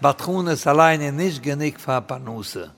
Batchunes alleine nicht genick für Panuse.